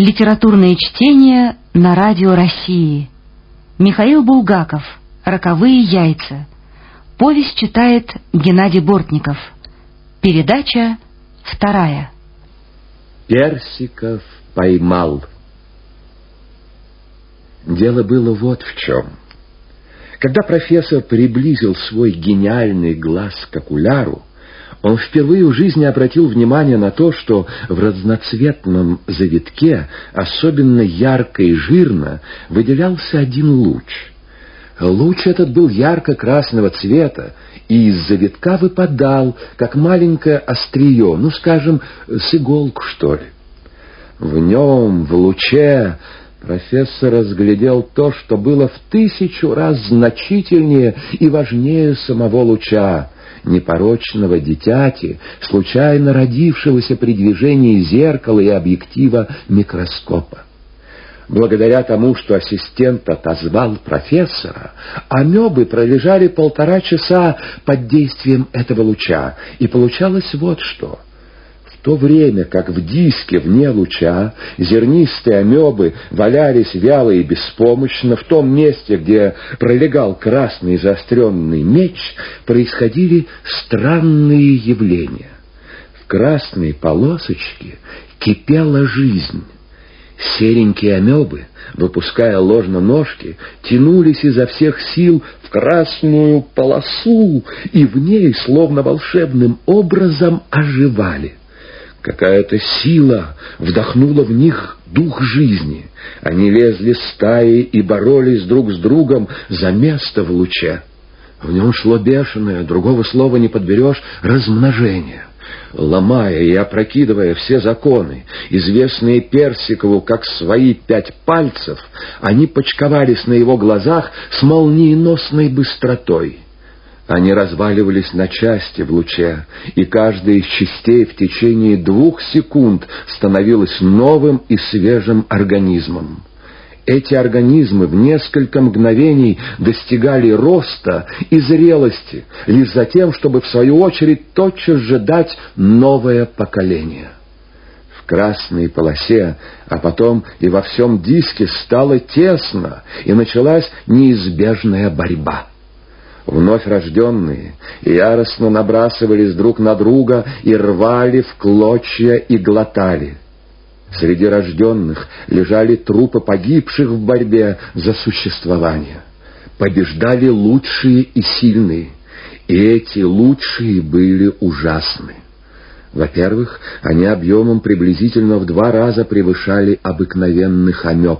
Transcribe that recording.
Литературные чтения на радио России. Михаил Булгаков. Роковые яйца. Повесть читает Геннадий Бортников. Передача вторая. Персиков поймал. Дело было вот в чем. Когда профессор приблизил свой гениальный глаз к окуляру, он впервые в жизни обратил внимание на то, что в разноцветном завитке особенно ярко и жирно выделялся один луч. Луч этот был ярко-красного цвета, и из завитка выпадал, как маленькое острие, ну, скажем, с иголку, что ли. В нем, в луче, профессор разглядел то, что было в тысячу раз значительнее и важнее самого луча непорочного дитяти, случайно родившегося при движении зеркала и объектива микроскопа. Благодаря тому, что ассистент отозвал профессора, амебы пролежали полтора часа под действием этого луча, и получалось вот что — то время как в диске вне луча зернистые амебы валялись вяло и беспомощно, в том месте, где пролегал красный заостренный меч, происходили странные явления. В красной полосочке кипела жизнь. Серенькие амебы, выпуская ложно ножки, тянулись изо всех сил в красную полосу и в ней, словно волшебным образом, оживали. Какая-то сила вдохнула в них дух жизни. Они лезли стаи и боролись друг с другом за место в луче. В нем шло бешеное, другого слова не подберешь, размножение. Ломая и опрокидывая все законы, известные Персикову как свои пять пальцев, они почковались на его глазах с молниеносной быстротой. Они разваливались на части в луче, и каждая из частей в течение двух секунд становилась новым и свежим организмом. Эти организмы в несколько мгновений достигали роста и зрелости, лишь за тем, чтобы в свою очередь тотчас же дать новое поколение. В красной полосе, а потом и во всем диске стало тесно, и началась неизбежная борьба. Вновь рожденные яростно набрасывались друг на друга и рвали в клочья и глотали. Среди рожденных лежали трупы погибших в борьбе за существование. Побеждали лучшие и сильные, и эти лучшие были ужасны. Во-первых, они объемом приблизительно в два раза превышали обыкновенных амеб.